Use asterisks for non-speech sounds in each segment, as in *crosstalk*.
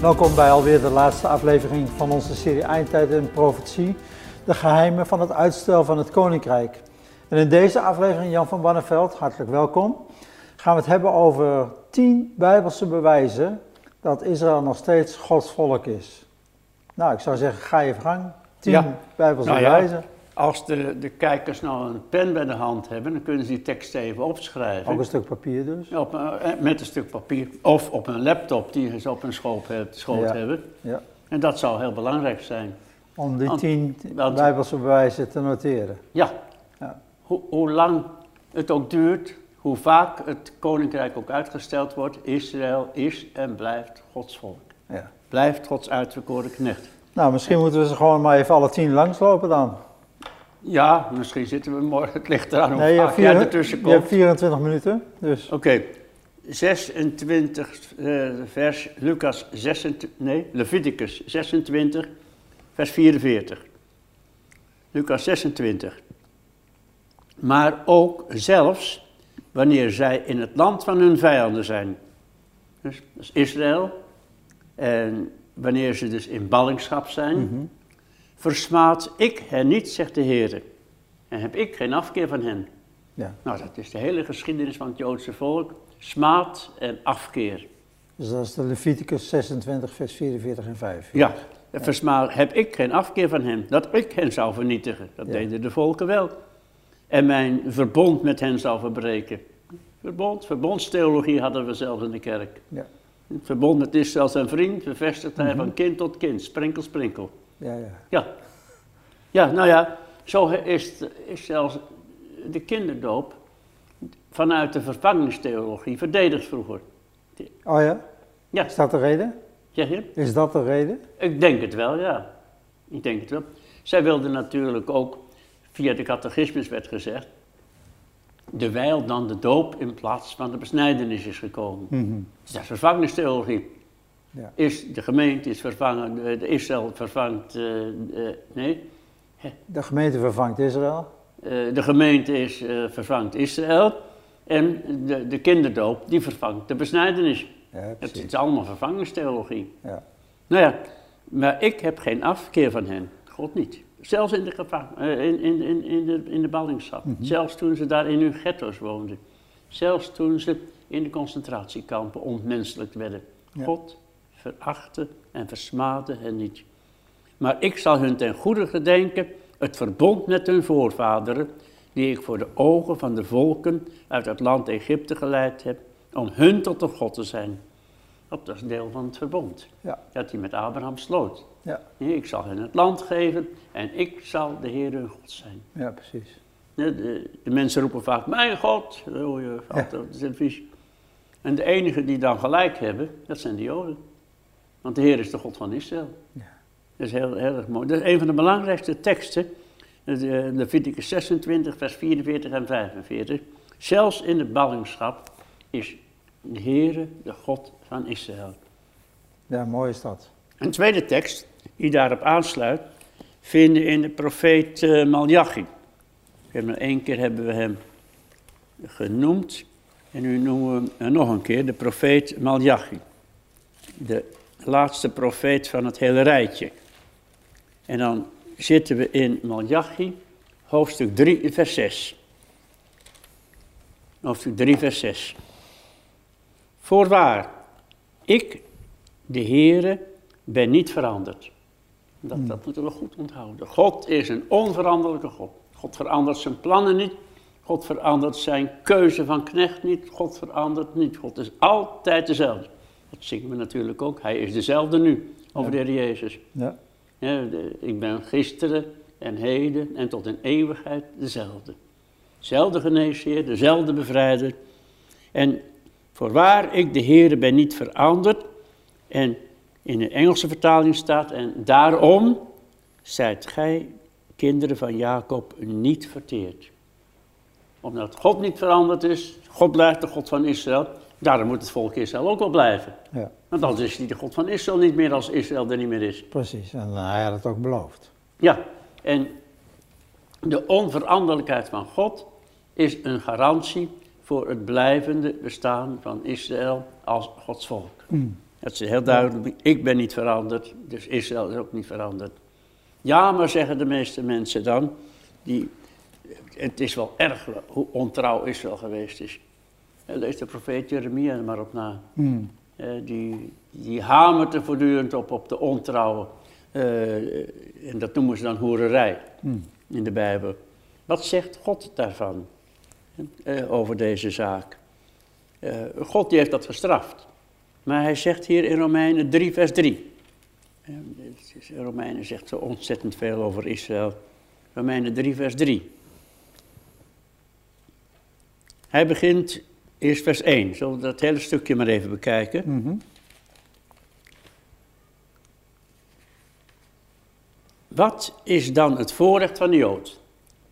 Welkom bij alweer de laatste aflevering van onze serie Eindtijd en Profetie. De geheimen van het uitstel van het Koninkrijk. En in deze aflevering, Jan van Banneveld, hartelijk welkom. Gaan we het hebben over tien Bijbelse bewijzen dat Israël nog steeds Gods volk is. Nou, ik zou zeggen, ga je gang. Tien Ja. Bijbelse Nou ja. Als de, de kijkers nou een pen bij de hand hebben, dan kunnen ze die tekst even opschrijven. Ook een stuk papier dus. Op, een- eh, met een stuk papier. Of op een laptop die ze op hun schoot, schoot Ja. hebben. Ja. En dat zou heel belangrijk zijn. Om die Want- tien want- Bijbelse bewijzen te noteren. Ja, Ja. Hoe, hoe lang het ook duurt, hoe vaak het koninkrijk ook uitgesteld wordt, Israël is en blijft Gods volk. Ja. Blijft Gods uitverkoren knecht. Nou, misschien moeten we ze gewoon maar even alle tien langslopen dan. Ja, misschien zitten we morgen, het ligt eraan hoe Nee, je vaak jij ertussen je komt. hebt 24 minuten, dus Oké, 26 eh, vers, Lucas 26, nee, Leviticus 26, vers 44. Lucas 26. Maar ook zelfs wanneer zij in het land van hun vijanden zijn. Dus dat is Israël. En wanneer ze dus in ballingschap zijn, Mhm. Versmaad ik hen niet, zegt de Heer. En heb ik geen afkeer van hen. ja. Nou, dat is de hele geschiedenis van het Joodse volk. Smaad en afkeer. Dus dat is de Leviticus 26, vers 44 en 5. Ja, versmaad heb ik geen afkeer van hen, dat ik hen zou vernietigen. Dat Ja. deden de volken wel. En mijn verbond met hen zou verbreken. Verbond, verbondstheologie hadden we zelfs in de kerk. Ja. Het verbond met Israël zijn vriend bevestigt hij Mhm. van kind tot kind, sprinkel, sprinkel. Ja, ja. Ja. Ja, nou ja, zo is, is zelfs de kinderdoop vanuit de vervangingstheologie verdedigd vroeger. Oh ja? Ja. Is dat de reden? Zeg je? Is dat de reden? Ik denk het wel, ja. Ik denk het wel. Zij wilden natuurlijk ook, via de catechismus werd gezegd, dewijl dan de doop in plaats van de besnijdenis is gekomen. Mhm. Dus dat is vervangingstheologie. Ja. Is de gemeente is vervangen, de, de Israël vervangt, eh, eh, nee, De gemeente vervangt Israël. Eh, de gemeente is, eh, vervangt Israël en de, de kinderdoop die vervangt de besnijdenis. Ja, Het is allemaal vervangingstheologie. Ja. Nou ja, maar ik heb geen afkeer van hen. God niet. Zelfs in de, gevang, eh, in, in, in, in de, in de ballingschap. Mhm. Zelfs toen ze daar in hun ghetto's woonden. Zelfs toen ze in de concentratiekampen ontmenselijk werden. Ja. God verachtte en versmaadde hen niet. Maar ik zal hun ten goede gedenken het verbond met hun voorvaderen, die ik voor de ogen van de volken uit het land Egypte geleid heb, om hun tot de God te zijn. Dat is deel van het verbond Ja. dat hij met Abraham sloot. Ja. Ik zal hen het land geven en ik zal de Heer hun God zijn. ja, precies. De, de, de mensen roepen vaak, mijn God, dat hoor je op de televisie. En de enigen die dan gelijk hebben, dat zijn de Joden. Want de Heer is de God van Israël. Ja. Dat is heel, heel erg mooi. Dat is een van de belangrijkste teksten. De Leviticus 26, vers 44 en 45. Zelfs in de ballingschap is de Heer de God van Israël. Ja, mooi is dat. Een tweede tekst die daarop aansluit, vinden in de profeet eh, Malachi. Hebben één keer hebben we hem genoemd en nu noemen we hem nog een keer de profeet Malachi. De laatste profeet van het hele rijtje. En dan zitten we in Malachi, hoofdstuk 3, vers 6. Hoofdstuk 3, vers 6. Voorwaar, ik, de Heere, ben niet veranderd. Dat, dat moeten we goed onthouden. God is een onveranderlijke God. God verandert zijn plannen niet. God verandert zijn keuze van knecht niet. God verandert niet. God is altijd dezelfde. Dat zingen we natuurlijk ook. Hij is dezelfde nu, over de Heer Jezus. Ja. Ja, de- ik ben gisteren en heden en tot in eeuwigheid dezelfde. Dezelfde geneesheer, dezelfde bevrijder. En voorwaar ik de Heere ben niet veranderd. En in de Engelse vertaling staat, en daarom zijt gij, kinderen van Jacob, niet verteerd. Omdat God niet veranderd is, God blijft de God van Israël, daarom moet het volk Israël ook wel blijven. ja, Want anders is hij de God van Israël niet meer als Israël er niet meer is. precies. En eh, hij had het ook beloofd. Ja, en de onveranderlijkheid van God is een garantie voor het blijvende bestaan van Israël als Gods volk. Dat is heel duidelijk. Ik ben niet veranderd, dus Israël is ook niet veranderd. Ja, maar zeggen de meeste mensen dan, die, het is wel erg hoe ontrouw Israël geweest is. Lees de profeet Jeremia er maar op na. Hmm. Eh, die, die hamert er voortdurend op, op de ontrouwen. Eh, en dat noemen ze dan hoererij Hmm. in de Bijbel. Wat zegt God daarvan? eh, over deze zaak? Eh, God die heeft dat gestraft. Maar hij zegt hier in Romeinen 3 vers 3. Eh, het is- Romeinen zegt zo ontzettend veel over Israël. Romeinen 3 vers 3. Hij begint eerst vers 1. Zullen we dat hele stukje maar even bekijken? Mhm. Wat is dan het voorrecht van de Jood?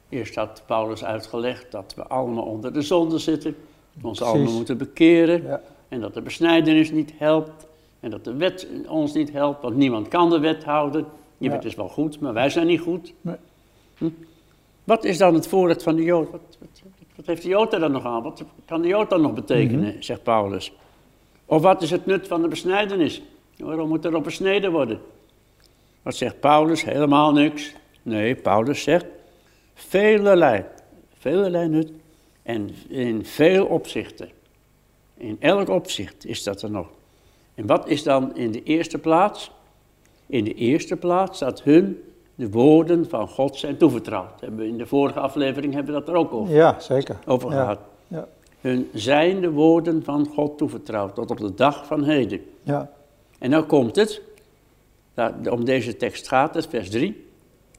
Eerst had Paulus uitgelegd dat we allemaal onder de zonde zitten, ons Precies. allemaal moeten bekeren Ja. en dat de besnijdenis niet helpt en dat de wet ons niet helpt, want niemand kan de wet houden. Je Ja. wet is wel goed, maar wij zijn niet goed. Nee. Hm? Wat is dan het voorrecht van de Jood? Wat, wat, wat heeft de er dan nog aan? Wat kan de dan nog betekenen, Mhm. zegt Paulus? Of wat is het nut van de besnijdenis? Waarom moet er op besneden worden? Wat zegt Paulus? Helemaal niks. Nee, Paulus zegt velelei. Velelei nut. En in veel opzichten. In elk opzicht is dat er nog. En wat is dan in de eerste plaats? In de eerste plaats dat hun de woorden van God zijn toevertrouwd. Hebben we in de vorige aflevering hebben we dat er ook over, Ja, zeker. over gehad. Ja. Hun zijn de woorden van God toevertrouwd tot op de dag van heden. Ja. En nou komt het, daar- om deze tekst gaat het, vers 3.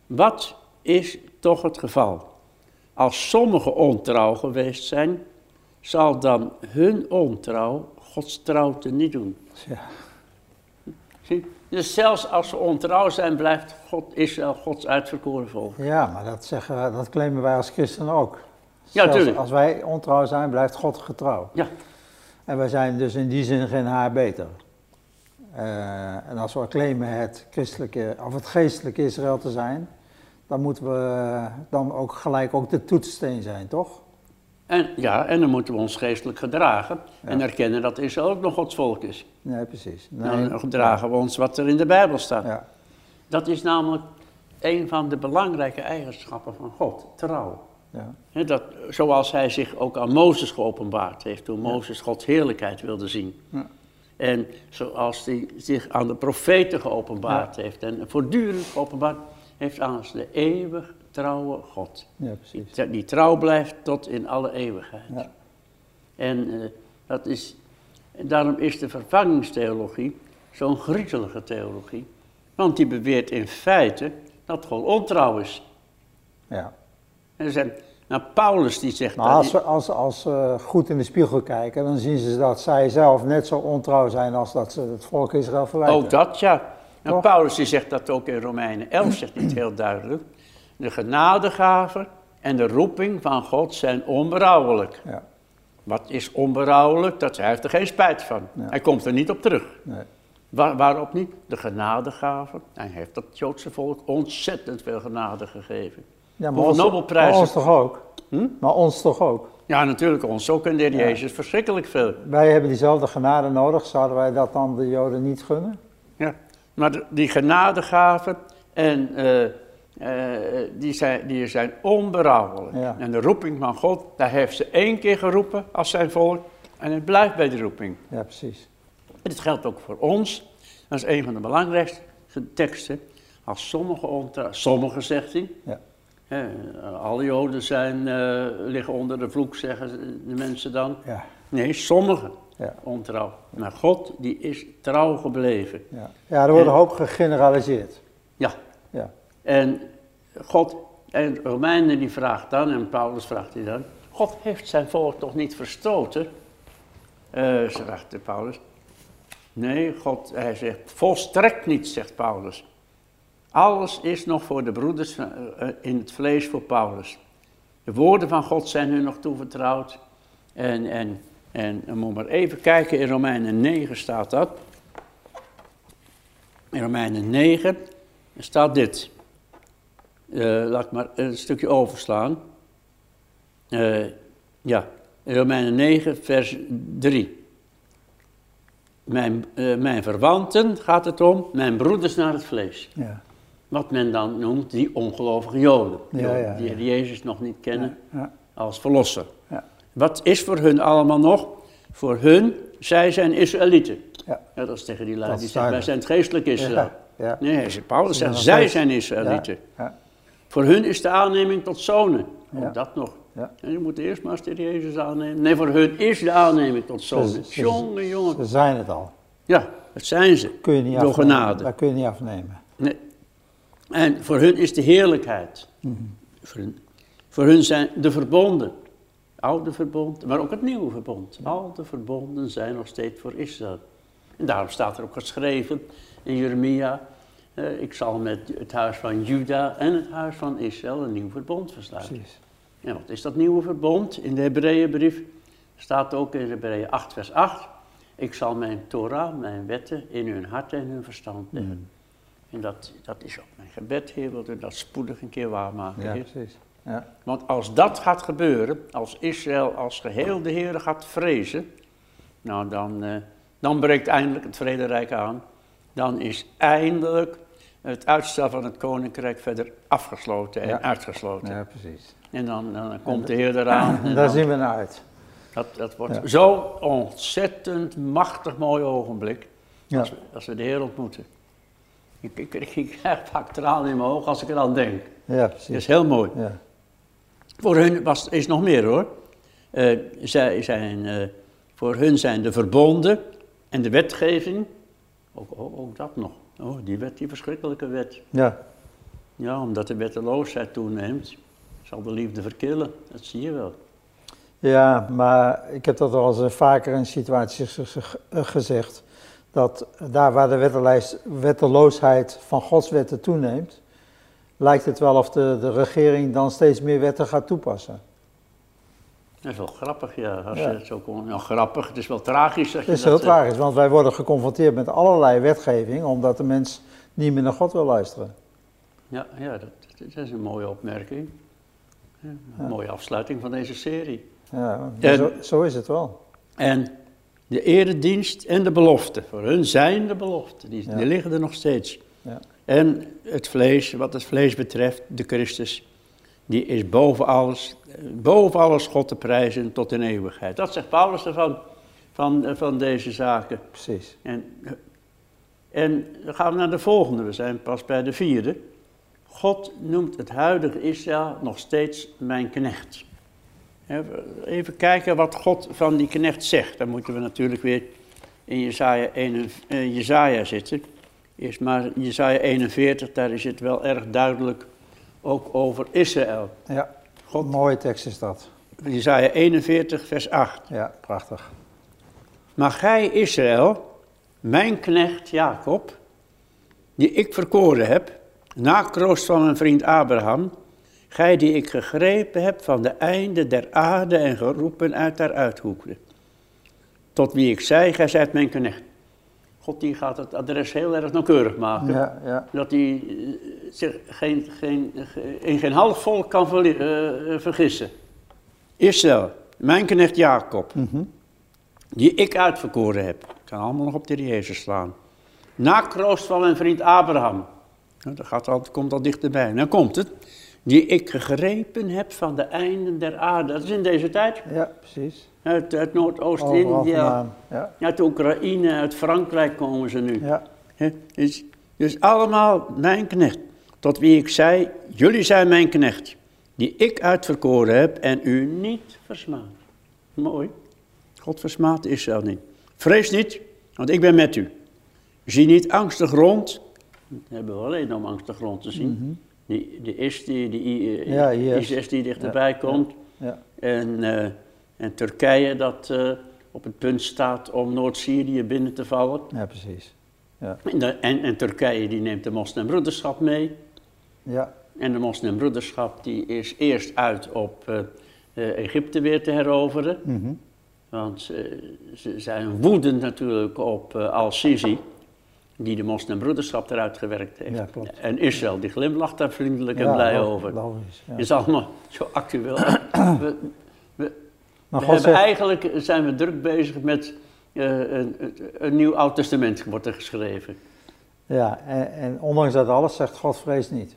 Wat is toch het geval? Als sommigen ontrouw geweest zijn, zal dan hun ontrouw Gods trouw te niet doen. Ja. Zie? Dus zelfs als ze ontrouw zijn, blijft God, Israël Gods uitverkoren volk. Ja, maar dat, zeggen, we- dat claimen wij als christenen ook. Ja, Zelfs tuurlijk. Als wij ontrouw zijn, blijft God getrouw. Ja, En wij zijn dus in die zin geen haar beter. Eh, en als we claimen het christelijke of het geestelijke Israël te zijn, dan moeten we dan ook gelijk ook de toetssteen zijn, toch? En, ja, en dan moeten we ons geestelijk gedragen en erkennen dat Israël ook nog Gods volk is. Nee, precies. Nee. Dan gedragen we ons wat er in de Bijbel staat. Ja, Dat is namelijk een van de belangrijke eigenschappen van God, trouw. ja, dat, zoals hij zich ook aan Mozes geopenbaard heeft, toen Mozes Gods heerlijkheid wilde zien. Ja. En zoals hij zich aan de profeten geopenbaard heeft en voortdurend geopenbaard heeft aan de eeuwig trouwe God. ja, precies. Die, die trouw blijft tot in alle eeuwigheid. Ja. En eh, dat is, daarom is de vervangingstheologie zo'n griezelige theologie. Want die beweert in feite dat God ontrouw is. Ja. En er zijn, nou, Paulus die zegt... Maar dat- als ze als, als ze goed in de spiegel kijken, dan zien ze dat zij zelf net zo ontrouw zijn als dat ze het volk Israël verwijten. ook dat, ja. En Toch? Paulus die zegt dat ook in Romeinen 11, zegt hij het heel duidelijk. De genadegaven en de roeping van God zijn onberouwelijk. Ja, Wat is onberouwelijk? Dat, hij heeft er geen spijt van. Ja. Hij komt er niet op terug. nee. Waar, waarop niet? De genadegaven. Hij heeft dat Joodse volk ontzettend veel genade gegeven. Ja, maar ons, Nobelprijzen? maar ons toch ook? Hm? Maar ons toch ook? Ja, natuurlijk, ons ook en de Jezus verschrikkelijk veel. Wij hebben diezelfde genade nodig. Zouden wij dat dan de Joden niet gunnen? Ja. Maar de- die genadegaven en, eh, eh, die, zijn, die zijn onberouwelijk. Ja. En de roeping van God, daar heeft ze één keer geroepen als zijn volk. En het blijft bij de roeping. Ja, precies. En dit geldt ook voor ons. Dat is een van de belangrijkste teksten. Als sommige ontrouw, sommige zegt hij. Ja. Alle Joden zijn, eh, liggen onder de vloek, zeggen de mensen dan. Ja, Nee, sommigen ja, ontrouw. Maar God, die is trouw gebleven. ja. ja er wordt een En- hoop gegeneraliseerd. Ja, Ja, en God, en Romeinen die vraagt dan, en Paulus vraagt die dan, God heeft zijn volk toch niet verstoten? Eh zegt de Paulus. Nee, God, hij zegt, volstrekt niet, zegt Paulus. Alles is nog voor de broeders eh, eh, in het vlees voor Paulus. De woorden van God zijn hun nog toevertrouwd. En, en, en dan moet maar even kijken, in Romeinen 9 staat dat. In Romeinen 9 staat dit. Eh, laat ik maar een stukje overslaan. Eh, ja, in Romeinen 9, vers 3. mijn, eh, mijn verwanten gaat het om, mijn broeders naar het vlees. Ja. Wat men dan noemt die ongelovige Joden. Ja, Joden ja, die. Jezus nog niet kennen als verlosser. Ja. Wat is voor hun allemaal nog? Voor hun, zij zijn Israëlieten. Ja. Ja, dat is tegen die lui die zeggen, wij zijn het geestelijk Israël. Nee, ze- Paulus zegt, zij zijn Israëlieten. Ja. Voor hun is de aanneming tot zonen. Ook dat nog. Ja. En je moet eerst maar Jezus aannemen. Nee, voor hun is de aanneming tot zonen. Ze- ze- Jongen, jongen. Ze zijn het al. Ja, dat zijn ze. Kun je niet Door afnemen. genade. Dat kun je niet afnemen. Nee. En voor hun is de heerlijkheid. Mhm. Voor, hun, voor hun zijn de verbonden. Oude verbond, maar ook het nieuwe verbond. Al de verbonden zijn nog steeds voor Israël. En daarom staat er ook geschreven in Jeremia... eh, ik zal met het huis van Juda en het huis van Israël een nieuw verbond versluiten. Precies. En wat is dat nieuwe verbond? In de Hebreeënbrief staat ook in Hebreeën 8 vers 8... Ik zal mijn Torah, mijn wetten, in hun hart en hun verstand leggen. En dat, dat is ook mijn gebed, Heer, wilt u dat spoedig een keer waarmaken, Ja, Heer. precies. Ja. Want als dat gaat gebeuren, als Israël als geheel de Heer gaat vrezen, nou dan, eh, dan breekt eindelijk het vrederijk aan. Dan is eindelijk het uitstel van het koninkrijk verder afgesloten en Ja. uitgesloten. ja, precies. En dan, dan komt de Heer eraan. *laughs* En daar dan- zien we naar uit. dat, dat wordt Ja. zo'n ontzettend machtig mooi ogenblik Ja. als, we, als we de Heer ontmoeten. Ik, ik, ik, ik *laughs* krijg vaak tranen in mijn ogen als ik eraan denk. Ja, Dat precies. is heel mooi. Ja. Voor hun was, is nog meer hoor. Eh, zij zijn, eh, voor hun zijn de verbonden en de wetgeving, ook, ook, ook dat nog. Oh, die wet, die verschrikkelijke wet. ja. Ja, omdat de wetteloosheid toeneemt, zal de liefde verkillen. Dat zie je wel. Ja, maar ik heb dat al eens vaker in situaties eh, gezegd. Dat daar waar de wetteloosheid van Gods wetten toeneemt, lijkt het wel of de, de regering dan steeds meer wetten gaat toepassen. Dat is wel grappig, ja. Als Ja. je het zo kon, nou, grappig, het is wel tragisch. Als Het is heel dat, eh, tragisch, want wij worden geconfronteerd met allerlei wetgeving, omdat de mens niet meer naar God wil luisteren. Ja, ja dat, dat is een mooie opmerking. Ja, een mooie afsluiting van deze serie. Ja, En- zo, zo is het wel. En de eredienst en de belofte, voor hun zijn de beloften, die, die liggen er nog steeds. Ja. En het vlees, wat het vlees betreft, de Christus, die is boven alles, boven alles God te prijzen tot in eeuwigheid. Dat zegt Paulus ervan, van, eh, van deze zaken. Precies. En, en dan gaan we naar de volgende, we zijn pas bij de vierde. God noemt het huidige Israël nog steeds mijn knecht. Even kijken wat God van die knecht zegt. Dan moeten we natuurlijk weer in Jezaja, 41 eh, Jezaja zitten. Eerst maar Jezaja 41, daar is het wel erg duidelijk ook over Israël. Ja, God, mooie tekst is dat. Jezaja 41, vers 8. Ja, prachtig. Maar gij, Israël, mijn knecht Jacob, die ik verkoren heb, na kroost van mijn vriend Abraham, gij die ik gegrepen heb van de einde der aarde en geroepen uit haar uithoeken. Tot wie ik zei, gij zijt mijn knecht. God die gaat het adres heel erg nauwkeurig maken. Ja, ja, Dat hij zich geen, geen, ge- in geen half volk kan eh, eh, vergissen. Israël, mijn knecht Jacob, Mhm. die ik uitverkoren heb. Ik kan allemaal nog op de Jezus slaan. Na kroost van mijn vriend Abraham. Nou, dat gaat al, komt al dichterbij. Dan komt het. Die ik gegrepen heb van de einden der aarde. Dat is in deze tijd. ja, precies. Uit, uit Noordoost-India. Ja, uit Oekraïne, uit Frankrijk komen ze nu. ja? Dus, dus allemaal mijn knecht. Tot wie ik zei, jullie zijn mijn knecht. Die ik uitverkoren heb en u niet versmaad. Mooi. God versmaadt Israël niet. Vrees niet, want ik ben met u. Zie niet angstig rond. Dat hebben we alleen om angstig rond te zien. Die, die is die, die Mhm. Ja. IS die dichterbij komt. ja, En, eh, en Turkije dat eh, op het punt staat om Noord-Syrië binnen te vallen. ja, precies. Ja, En, en, en Turkije die neemt de moslimbroederschap mee. Ja, En de moslimbroederschap die is eerst uit op eh, eh, Egypte weer te heroveren. mhm. Want ze, ze zijn woedend natuurlijk op eh, Al-Sisi, die de moslimbroederschap eruit gewerkt heeft. Ja, klopt. En Israël die glimlacht daar vriendelijk en Ja, blij over. Logisch. Ja. Is allemaal zo actueel. *clears throat* we, we Maar we zegt, eigenlijk zijn we druk bezig met eh, een, een, een nieuw Oud Testament wordt er geschreven. Ja, en, en ondanks dat alles zegt God vrees niet.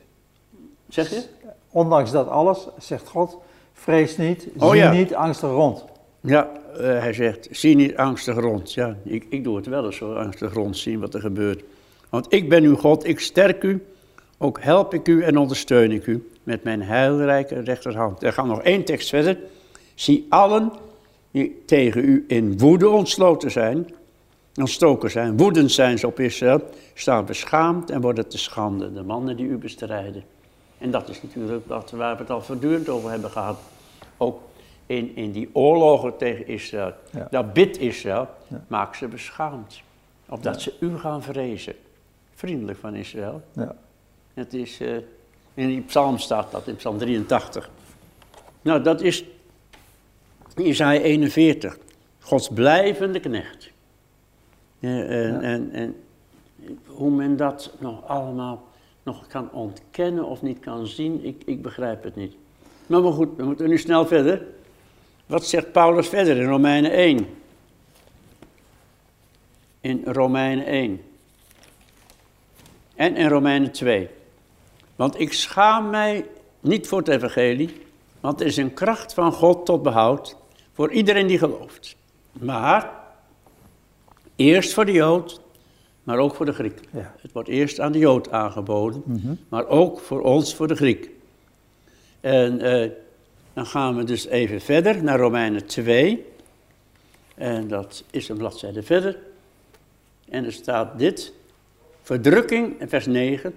Zeg je? Ondanks dat alles zegt God vrees niet, Oh, zie ja. niet angstig rond. Ja, eh, hij zegt, zie niet angstig rond. Ja, ik, ik doe het wel eens zo, angstig rond zien wat er gebeurt. Want ik ben uw God, ik sterk u, ook help ik u en ondersteun ik u met mijn heilrijke rechterhand. Er gaat nog één tekst verder. Zie allen die tegen u in woede ontsloten zijn, ontstoken zijn, woedend zijn ze op Israël, staan beschaamd en worden te schande, de mannen die u bestrijden. En dat is natuurlijk wat, waar we het al voortdurend over hebben gehad. Ook in, in die oorlogen tegen Israël. Ja. Dat bidt Israël, Ja. maak ze beschaamd. Opdat ze u gaan vrezen. Vriendelijk van Israël. Ja. Het is, eh, in die psalm staat dat, in psalm 83. Nou, dat is Isaiah 41. Gods blijvende knecht. En, Ja. en, en hoe men dat nog allemaal nog kan ontkennen of niet kan zien, ik, ik begrijp het niet. Maar, maar goed, we moeten nu snel verder. Wat zegt Paulus verder in Romeinen 1? In Romeinen 1. En in Romeinen 2. Want ik schaam mij niet voor het evangelie, want er is een kracht van God tot behoud voor iedereen die gelooft. Maar eerst voor de Jood, maar ook voor de Griek. Ja. Het wordt eerst aan de Jood aangeboden, Mhm. maar ook voor ons, voor de Griek. En eh, dan gaan we dus even verder naar Romeinen 2. En dat is een bladzijde verder. En er staat dit. Verdrukking, in vers 9.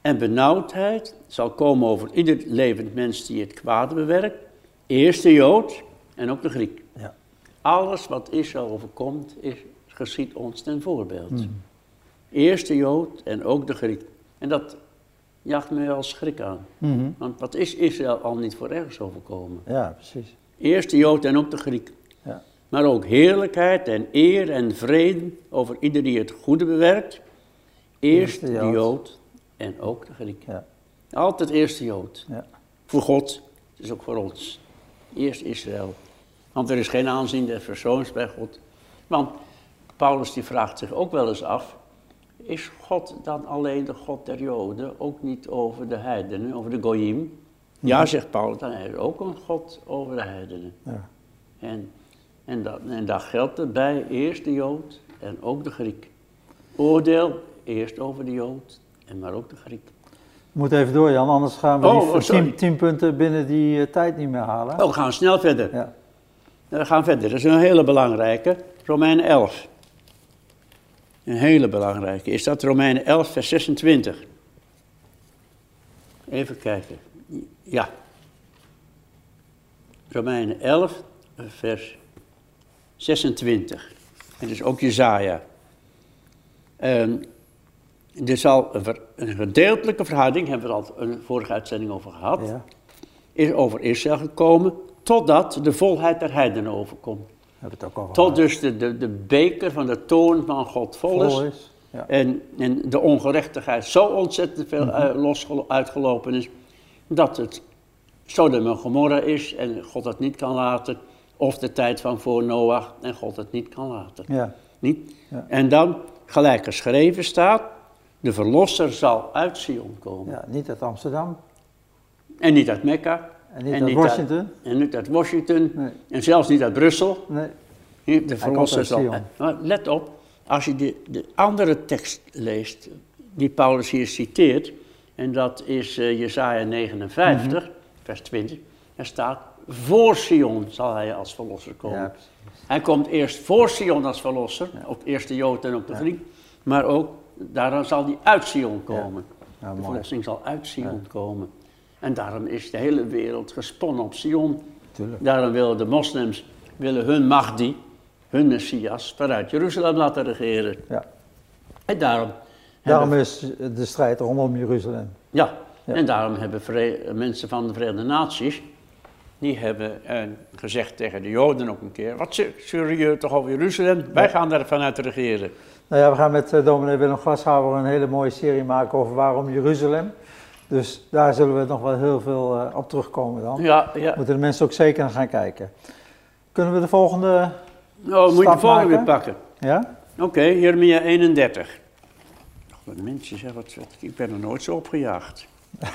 En benauwdheid zal komen over ieder levend mens die het kwade bewerkt. Eerst de Jood en ook de Griek. Ja. Alles wat Israël overkomt, is, geschiet ons ten voorbeeld. Mhm. Eerst de Jood en ook de Griek. En dat jaagt mij wel schrik aan. Mhm. Want wat is Israël al niet voor ergens overkomen? Ja, precies. Eerst de Jood en ook de Griek. Ja. Maar ook heerlijkheid en eer en vrede over ieder die het goede bewerkt. Eerst de Jood. en ook de Griek. Ja. Altijd eerst de Jood. Ja. Voor God, het is ook voor ons. Eerst Israël. Want er is geen aanzien des persoons bij God. Want Paulus die vraagt zich ook wel eens af, is God dan alleen de God der Joden, ook niet over de heidenen, over de Goyim? Ja, zegt Paulus, dan is ook een God over de heidenen. Ja. En, en, dat, en daar geldt het bij eerst de Jood en ook de Griek. Oordeel eerst over de Jood en maar ook de Griek. We moeten even door, Jan, anders gaan we Oh, die oh, tien, tien punten binnen die eh, tijd niet meer halen. Oh, we gaan snel verder. Ja. We gaan verder. Dat is een hele belangrijke. Romeinen 11. Een hele belangrijke. Is dat Romeinen 11, vers 26? Even kijken. Ja. Romeinen 11, vers 26. En dus ook Jezaja. Ehm, er zal een, gedeeltelijke verhouding, hebben we er al een vorige uitzending over gehad Ja. is over Israël gekomen, totdat de volheid der heidenen overkomt. Hebben het ook al Tot dus de, de, de beker van de toorn van God vol is. Vol is. Ja. En, en de ongerechtigheid zo ontzettend veel Mhm. uh, losgelo- uitgelopen is, dat het Sodom en Gomorra is en God het niet kan laten. Of de tijd van voor Noach en God het niet kan laten. Ja. Niet? Ja. En dan, gelijk geschreven staat, de verlosser zal uit Sion komen. ja, niet uit Amsterdam En niet uit Mekka. En niet uit Washington. en niet uit Washington. Nee. En zelfs niet uit Brussel. Nee. Hier, De uit zal. Maar let op, als je de, de andere tekst leest, die Paulus hier citeert, en dat is eh Jesaja 59, Mhm. vers 20, er staat, voor Sion zal hij als verlosser komen. Ja. Hij komt eerst voor Sion als verlosser, op eerst de Jood en op de Griek, maar ook daarom zal hij uit Sion komen. De verlossing zal uit Sion komen. En daarom is de hele wereld gesponnen op Sion. Tuurlijk. Daarom willen de moslims willen hun Mahdi, hun Messias, vanuit Jeruzalem laten regeren. Ja. En daarom, Daarom hebben, is de strijd rondom Jeruzalem. ja, Ja. en daarom hebben mensen van de Verenigde Naties, die hebben eh, gezegd tegen de Joden ook een keer, wat jullie toch over Jeruzalem? Wij gaan daar vanuit regeren. Nou ja, we gaan met eh, dominee Willem Glashouwer een hele mooie serie maken over waarom Jeruzalem. Dus daar zullen we nog wel heel veel eh, op terugkomen dan. Ja, ja. Moeten de mensen ook zeker naar gaan kijken. Kunnen we de volgende Oh, moet je de volgende weer maken? pakken. Ja? Oké, Jeremia 31. Ach, wat mensen zeggen, wat, ik ben er nooit zo opgejaagd. *laughs*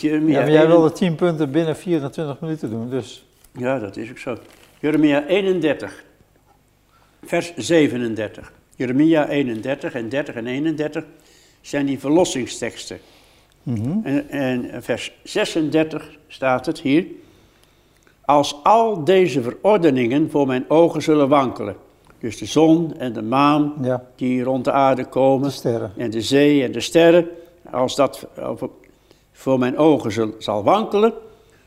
Jeremia Ja, maar jij 31. wilde 10 punten binnen 24 minuten doen, dus Ja, dat is ook zo. Jeremia 31, vers 37. Jeremia 31 en 30 en 31 zijn die verlossingsteksten. Mhm. En, en vers 36 staat het hier. Als al deze verordeningen voor mijn ogen zullen wankelen. Dus de zon en de maan ja, die rond de aarde komen. de en de zee en de sterren, als dat voor mijn ogen zal- zal wankelen,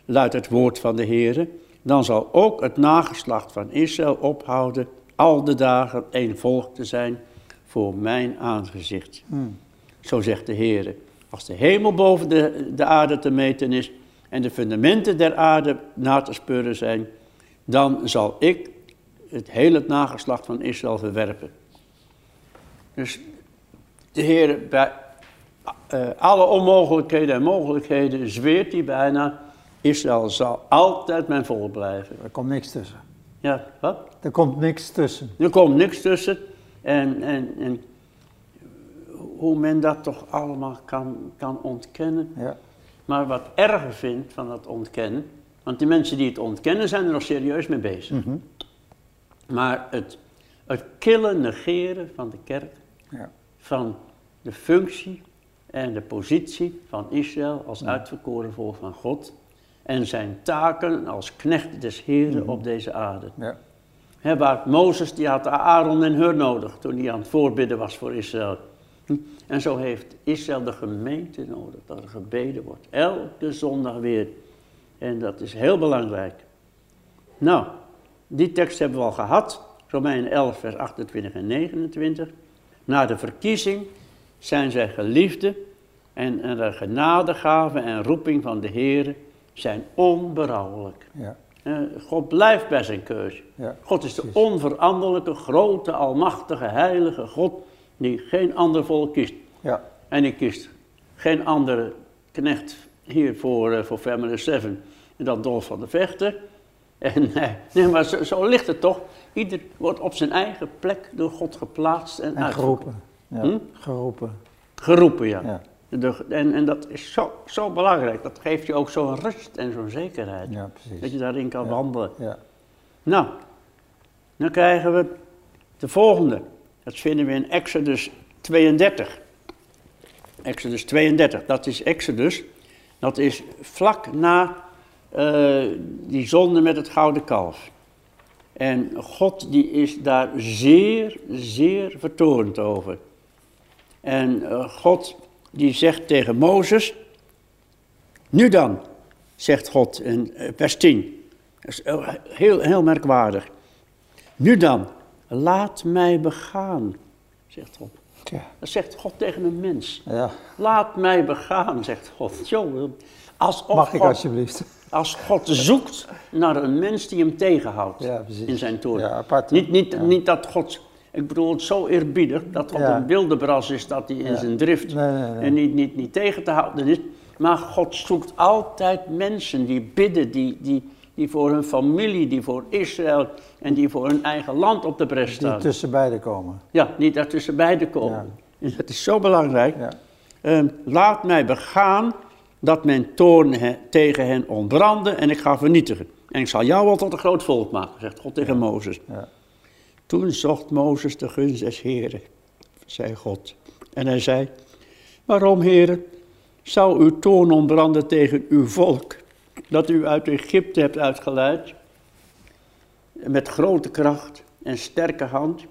luidt het woord van de Heer, dan zal ook het nageslacht van Israël ophouden al de dagen een volk te zijn voor mijn aangezicht. Hmm. Zo zegt de Heer. Als de hemel boven de, de aarde te meten is en de fundamenten der aarde na te speuren zijn, dan zal ik het hele nageslacht van Israël verwerpen. Dus de Heer bij eh, alle onmogelijkheden en mogelijkheden zweert hij bijna, Israël zal altijd mijn volk blijven. Er komt niks tussen. Ja, wat? Er komt niks tussen. Er komt niks tussen. En, en, en hoe men dat toch allemaal kan, kan ontkennen. Ja, Maar wat erger vindt van dat ontkennen, want die mensen die het ontkennen zijn er nog serieus mee bezig. Mhm. Maar het, het killen, negeren van de kerk, ja. van de functie en de positie van Israël als uitverkoren volk van God en zijn taken als knecht des Heren op deze aarde. ja. Hè, waar Mozes, die had Aaron en Hur nodig toen hij aan het voorbidden was voor Israël. En zo heeft Israël de gemeente nodig, dat er gebeden wordt. Elke zondag weer. En dat is heel belangrijk. Nou, die tekst hebben we al gehad. Romeinen 11, vers 28 en 29. Na de verkiezing zijn zij geliefden en, en de genadegave en roeping van de Heer zijn onberouwelijk. ja. Eh, God blijft bij zijn keuze. Ja, God is de precies. onveranderlijke, grote, almachtige, heilige God die geen ander volk kiest. ja. En die kiest geen andere knecht hier voor, eh, voor Family 7 dan Dolf van de Vechter. En, eh, nee, maar zo, zo ligt het toch. Ieder wordt op zijn eigen plek door God geplaatst en, En uitgeroepen. geroepen. Ja, Hm? geroepen. Geroepen, ja. Ja, De- en, en dat is zo, zo belangrijk. Dat geeft je ook zo'n rust en zo'n zekerheid. ja, Dat precies. je daarin kan wandelen. Ja, Nou, dan krijgen we de volgende. Dat vinden we in Exodus 32. Exodus 32, dat is Exodus. Dat is vlak na eh, die zonde met het gouden kalf. En God die is daar zeer, zeer vertoornd over. En eh, God die zegt tegen Mozes, nu dan, zegt God in eh, vers 10. Dat is heel, heel merkwaardig. Nu dan, laat mij begaan, zegt God. tja. Dat zegt God tegen een mens. Ja, Laat mij begaan, zegt God. Jongen, alsof mag ik God, alsjeblieft? als God zoekt naar een mens die hem tegenhoudt Ja, in zijn. Ja, apart. Niet, niet, Ja. niet dat God, ik bedoel het zo eerbiedig, dat God Ja. een wilde bras is, dat hij in Ja. zijn drift Nee, nee, nee. en niet, niet, niet tegen te houden is. Maar God zoekt altijd mensen die bidden, die, die, die voor hun familie, die voor Israël en die voor hun eigen land op de bres staan. tussen beiden komen. Ja, niet daartussen beiden komen. En dat is zo belangrijk. Ja, Ehm, laat mij begaan dat mijn toorn he- tegen hen ontbrandde en ik ga vernietigen. En ik zal jou al tot een groot volk maken, zegt God tegen Mozes. ja. Toen zocht Mozes de gunst des Heren, zei God. En hij zei, waarom Heren, zou uw toorn ontbranden tegen uw volk, dat u uit Egypte hebt uitgeleid, met grote kracht en sterke hand?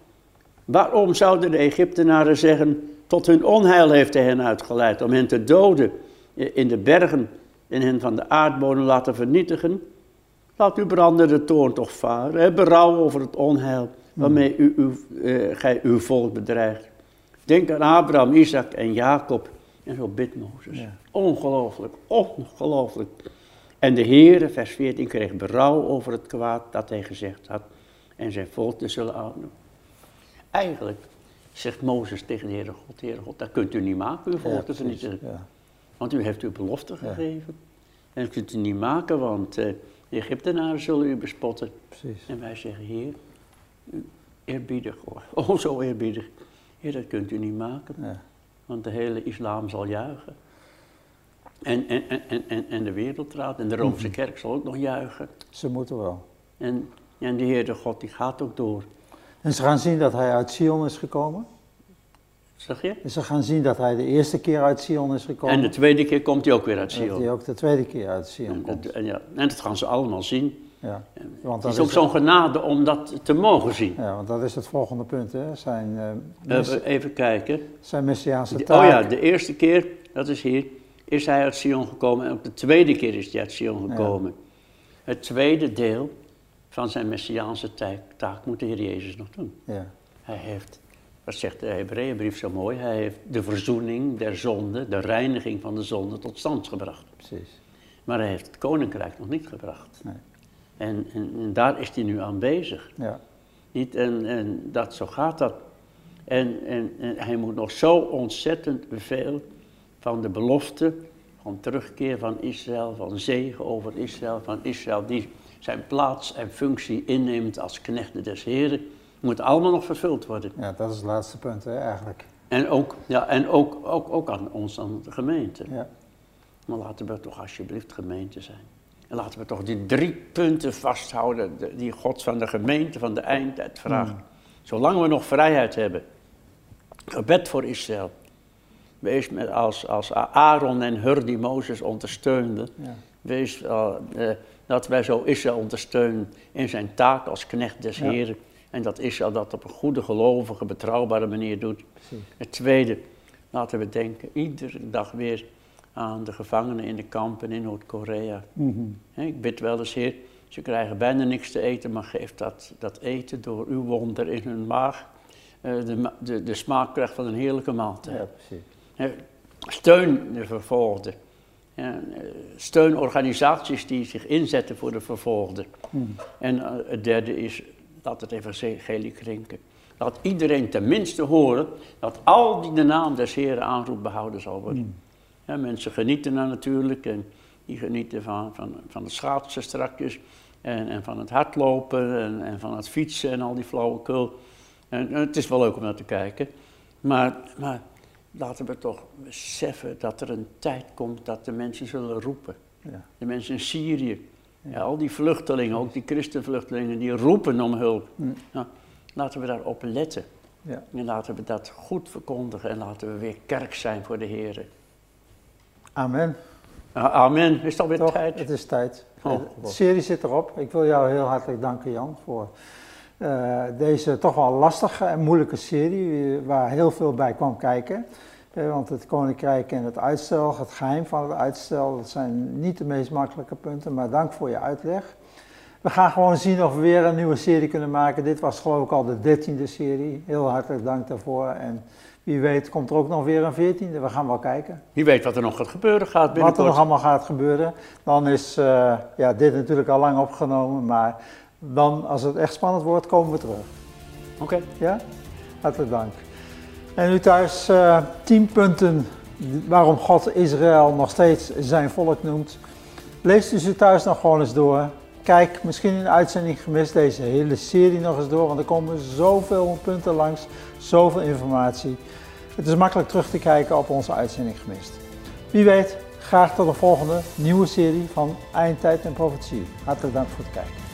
Waarom zouden de Egyptenaren zeggen, tot hun onheil heeft hij hen uitgeleid, om hen te doden in de bergen en hen van de aardbodem laten vernietigen? Laat uw brandende toorn toch varen. Heb berouw over het onheil waarmee u, u, eh, gij uw volk bedreigt. Denk aan Abraham, Isaac en Jacob. En zo bidt Mozes. Ja. Ongelooflijk, ongelooflijk. En de Heere, vers 14, kreeg berouw over het kwaad dat hij gezegd had. En zijn volk te zullen houden. Eigenlijk zegt Mozes tegen de Heere God, Heere God, dat kunt u niet maken, uw volk Ja. Ja, Want u heeft uw belofte Ja. gegeven. En dat kunt u niet maken, want eh, de Egyptenaren zullen u bespotten. precies. En wij zeggen, Heer, eerbiedig hoor. Oh, *laughs* zo eerbiedig. Heer, dat kunt u niet maken. Want de hele islam zal juichen. En, en, en, en, en de wereldraad en de Roomse Mhm. kerk zal ook nog juichen. Ze moeten wel. En, en de Heer de God die gaat ook door. En ze gaan zien dat hij uit Sion is gekomen. Zeg je? En ze gaan zien dat hij de eerste keer uit Sion is gekomen. En de tweede keer komt hij ook weer uit En dat Sion. hij ook de tweede keer uit Sion En, komt. dat- en, ja, en dat gaan ze allemaal zien. Ja. Want Het dat is ook zo'n genade om dat te mogen zien. ja, want dat is het volgende punt, hè. Zijn, messi- even kijken. zijn messiaanse taak. oh ja, de eerste keer, dat is hier, is hij uit Sion gekomen. En ook de tweede keer is hij uit Sion Ja. gekomen. Het tweede deel van zijn messiaanse taak, taak moet de Heer Jezus nog doen. Ja. Hij heeft, wat zegt de Hebreeënbrief zo mooi, hij heeft de verzoening der zonde, de reiniging van de zonde tot stand gebracht. precies. Maar hij heeft het koninkrijk nog niet gebracht. Nee. En, en, en daar is hij nu aan bezig. Ja. Niet? En, en dat, zo gaat dat. En, en, en hij moet nog zo ontzettend veel van de belofte, van terugkeer van Israël, van zegen over Israël, van Israël die zijn plaats en functie inneemt als knecht des Heren, moet allemaal nog vervuld worden. ja, dat is het laatste punt, hè, eigenlijk. En ook, ja, en ook, ook, ook aan ons, aan de gemeente. Ja. Maar laten we toch alsjeblieft gemeente zijn. En laten we toch die drie punten vasthouden de- die God van de gemeente van de eindtijd vraagt. Zolang we nog vrijheid hebben. Gebed voor Israël. Wees met als, als Aaron en Hur die Mozes ondersteunden. Ja. Wees eh, eh, dat wij zo Israël ondersteunen in zijn taak als knecht des Ja. Heren. En dat Israël dat op een goede, gelovige, betrouwbare manier doet. Precies. Het tweede, laten we denken iedere dag weer aan de gevangenen in de kampen in Noord-Korea. Mhm. Ik bid wel eens, Heer, ze krijgen bijna niks te eten, maar geef dat, dat eten door uw wonder in hun maag eh, de, de, de smaak krijgt van een heerlijke maaltijd. ja, precies. Hè, Steun de vervolgden. Eh, steun organisaties die zich inzetten voor de vervolgden. Mhm. En eh, het derde is, laat het evangelie klinken. Laat iedereen tenminste horen dat al die de naam des Heren aanroept behouden zal worden. Ja, mensen genieten er natuurlijk en die genieten van, van, van het schaatsen strakjes en, en van het hardlopen en, en van het fietsen en al die flauwekul. En, en het is wel leuk om naar te kijken, maar, maar laten we toch beseffen dat er een tijd komt dat de mensen zullen roepen. Ja. De mensen in Syrië, ja, al die vluchtelingen, ook die christenvluchtelingen, die roepen om hulp. Mm. Nou, laten we daarop letten. Ja. En laten we dat goed verkondigen en laten we weer kerk zijn voor de Heer. Amen. Amen. Is het alweer Toch, tijd? het is tijd. Oh, de God. serie zit erop. Ik wil jou heel hartelijk danken, Jan, voor eh, deze toch wel lastige en moeilijke serie, eh, waar heel veel bij kwam kijken. Eh, want het Koninkrijk en het uitstel, het geheim van het uitstel, dat zijn niet de meest makkelijke punten, maar dank voor je uitleg. We gaan gewoon zien of we weer een nieuwe serie kunnen maken. Dit was geloof ik al de dertiende serie. Heel hartelijk dank daarvoor. En wie weet komt er ook nog weer een veertiende. We gaan wel kijken. Wie weet wat er nog gaat gebeuren gaat Wat er binnenkort. nog allemaal gaat gebeuren. Dan is ja, dit natuurlijk al lang opgenomen, maar dan als het echt spannend wordt, komen we terug. Oké. Ja? Hartelijk dank. En nu thuis eh 10 punten waarom God Israël nog steeds zijn volk noemt. Lees u thuis nog gewoon eens door. Kijk, misschien de uitzending gemist deze hele serie nog eens door, want er komen zoveel punten langs, zoveel informatie. Het is makkelijk terug te kijken op onze uitzending gemist. Wie weet, graag tot de volgende nieuwe serie van Eindtijd en Profetie. Hartelijk dank voor het kijken.